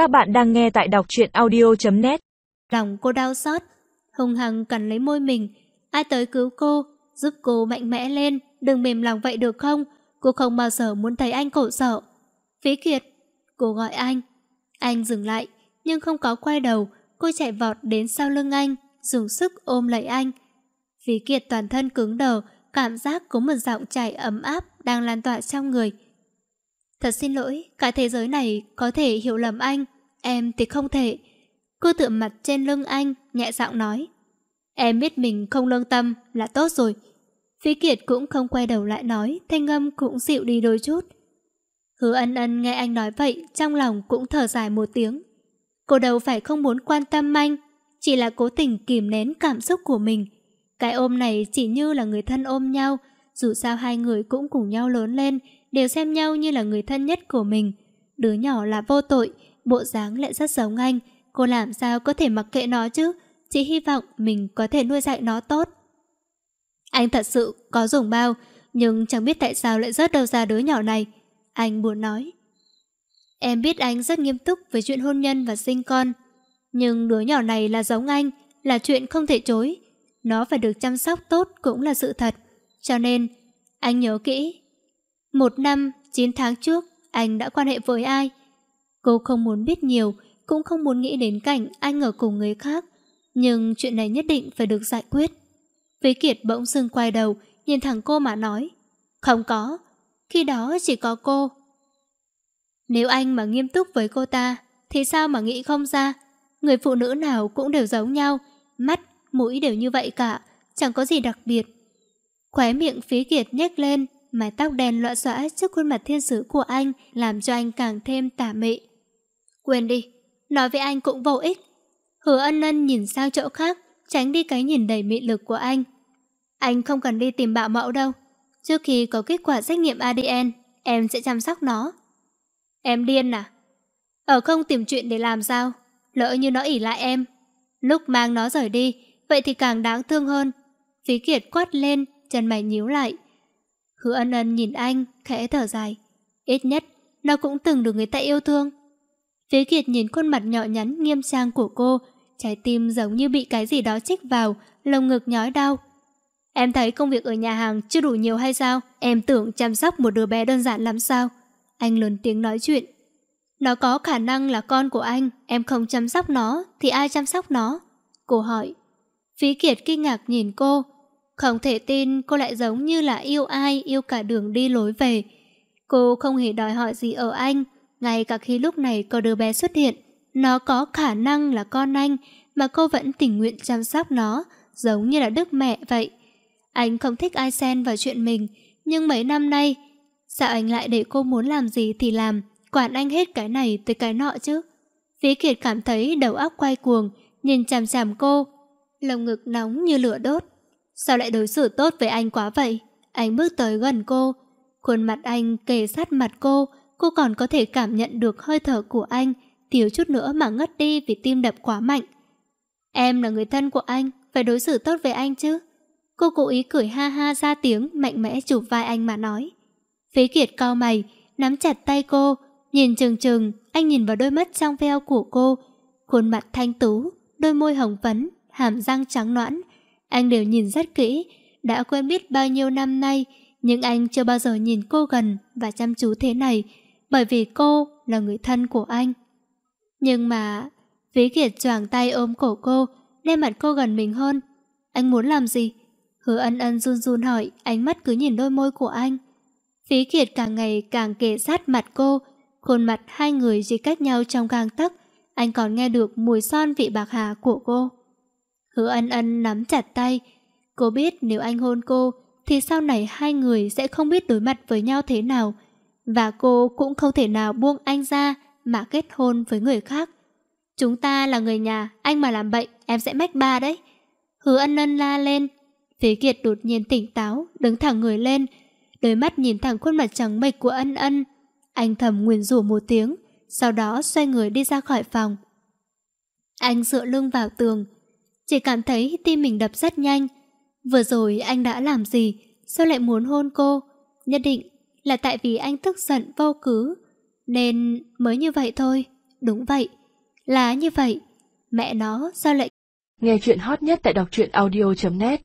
Các bạn đang nghe tại đọc truyện audio.net Lòng cô đau xót, hùng hằng cần lấy môi mình. Ai tới cứu cô, giúp cô mạnh mẽ lên, đừng mềm lòng vậy được không? Cô không bao giờ muốn thấy anh khổ sở. Phí Kiệt, cô gọi anh. Anh dừng lại, nhưng không có quay đầu, cô chạy vọt đến sau lưng anh, dùng sức ôm lấy anh. Phí Kiệt toàn thân cứng đờ, cảm giác có một giọng chảy ấm áp đang lan tỏa trong người. Thật xin lỗi, cả thế giới này có thể hiểu lầm anh, em thì không thể. Cô tựa mặt trên lưng anh, nhẹ giọng nói. Em biết mình không lương tâm là tốt rồi. Phí Kiệt cũng không quay đầu lại nói, thanh âm cũng dịu đi đôi chút. Hứa ân ân nghe anh nói vậy, trong lòng cũng thở dài một tiếng. Cô đâu phải không muốn quan tâm anh, chỉ là cố tình kìm nén cảm xúc của mình. Cái ôm này chỉ như là người thân ôm nhau, dù sao hai người cũng cùng nhau lớn lên, đều xem nhau như là người thân nhất của mình. Đứa nhỏ là vô tội, bộ dáng lại rất giống anh, cô làm sao có thể mặc kệ nó chứ, chỉ hy vọng mình có thể nuôi dạy nó tốt. Anh thật sự có dùng bao, nhưng chẳng biết tại sao lại rớt đâu ra đứa nhỏ này. Anh buồn nói. Em biết anh rất nghiêm túc với chuyện hôn nhân và sinh con, nhưng đứa nhỏ này là giống anh, là chuyện không thể chối. Nó phải được chăm sóc tốt cũng là sự thật. Cho nên, anh nhớ kỹ. Một năm, chín tháng trước, anh đã quan hệ với ai? Cô không muốn biết nhiều, cũng không muốn nghĩ đến cảnh anh ở cùng người khác. Nhưng chuyện này nhất định phải được giải quyết. Vế Kiệt bỗng dưng quay đầu, nhìn thẳng cô mà nói. Không có, khi đó chỉ có cô. Nếu anh mà nghiêm túc với cô ta, thì sao mà nghĩ không ra? Người phụ nữ nào cũng đều giống nhau, mắt, mũi đều như vậy cả, chẳng có gì đặc biệt. Khóe miệng phí kiệt nhếch lên, mái tóc đen loạn xõa trước khuôn mặt thiên sứ của anh làm cho anh càng thêm tà mị. Quên đi, nói với anh cũng vô ích. Hứa ân ân nhìn sang chỗ khác, tránh đi cái nhìn đầy mị lực của anh. Anh không cần đi tìm bạo mẫu đâu. Trước khi có kết quả xét nghiệm ADN, em sẽ chăm sóc nó. Em điên à? Ở không tìm chuyện để làm sao? Lỡ như nó ỉ lại em. Lúc mang nó rời đi, vậy thì càng đáng thương hơn. Phí Kiệt quát lên, chân mày nhíu lại. Hứa ân ân nhìn anh, khẽ thở dài. Ít nhất, nó cũng từng được người ta yêu thương. Phí Kiệt nhìn khuôn mặt nhỏ nhắn nghiêm trang của cô, trái tim giống như bị cái gì đó chích vào, lồng ngực nhói đau. Em thấy công việc ở nhà hàng chưa đủ nhiều hay sao? Em tưởng chăm sóc một đứa bé đơn giản lắm sao? Anh lớn tiếng nói chuyện. Nó có khả năng là con của anh, em không chăm sóc nó, thì ai chăm sóc nó? Cô hỏi. Phí Kiệt kinh ngạc nhìn cô. Không thể tin cô lại giống như là yêu ai, yêu cả đường đi lối về. Cô không hề đòi hỏi gì ở anh, ngay cả khi lúc này có đứa bé xuất hiện. Nó có khả năng là con anh, mà cô vẫn tình nguyện chăm sóc nó, giống như là đức mẹ vậy. Anh không thích ai xen vào chuyện mình, nhưng mấy năm nay, sao anh lại để cô muốn làm gì thì làm, quản anh hết cái này tới cái nọ chứ? Phí Kiệt cảm thấy đầu óc quay cuồng, nhìn chằm chằm cô, lồng ngực nóng như lửa đốt. Sao lại đối xử tốt với anh quá vậy? Anh bước tới gần cô, khuôn mặt anh kề sát mặt cô, cô còn có thể cảm nhận được hơi thở của anh, thiếu chút nữa mà ngất đi vì tim đập quá mạnh. Em là người thân của anh, phải đối xử tốt với anh chứ? Cô cố ý cười ha ha ra tiếng mạnh mẽ chụp vai anh mà nói. Phế Kiệt cao mày, nắm chặt tay cô, nhìn chừng chừng, anh nhìn vào đôi mắt trong veo của cô, khuôn mặt thanh tú, đôi môi hồng phấn, hàm răng trắng nõn. Anh đều nhìn rất kỹ, đã quen biết bao nhiêu năm nay, nhưng anh chưa bao giờ nhìn cô gần và chăm chú thế này, bởi vì cô là người thân của anh. Nhưng mà, Vĩ Kiệt choàng tay ôm cổ cô, đem mặt cô gần mình hơn. Anh muốn làm gì? Hứa ân ân run run hỏi, ánh mắt cứ nhìn đôi môi của anh. Phí Kiệt càng ngày càng kề sát mặt cô, khuôn mặt hai người chỉ cách nhau trong gang tấc, anh còn nghe được mùi son vị bạc hà của cô. Hứa ân ân nắm chặt tay, cô biết nếu anh hôn cô, thì sau này hai người sẽ không biết đối mặt với nhau thế nào, và cô cũng không thể nào buông anh ra mà kết hôn với người khác. Chúng ta là người nhà, anh mà làm bệnh, em sẽ mách ba đấy. Hứa ân ân la lên, Phế Kiệt đột nhiên tỉnh táo, đứng thẳng người lên, đôi mắt nhìn thẳng khuôn mặt trắng bệch của ân ân. Anh thầm nguyền rủa một tiếng, sau đó xoay người đi ra khỏi phòng. Anh dựa lưng vào tường, chỉ cảm thấy tim mình đập rất nhanh. Vừa rồi anh đã làm gì, sao lại muốn hôn cô? Nhất định là tại vì anh tức giận vô cứ, nên mới như vậy thôi. Đúng vậy, là như vậy. Mẹ nó sao lại... Nghe chuyện hot nhất tại đọc truyện audio.net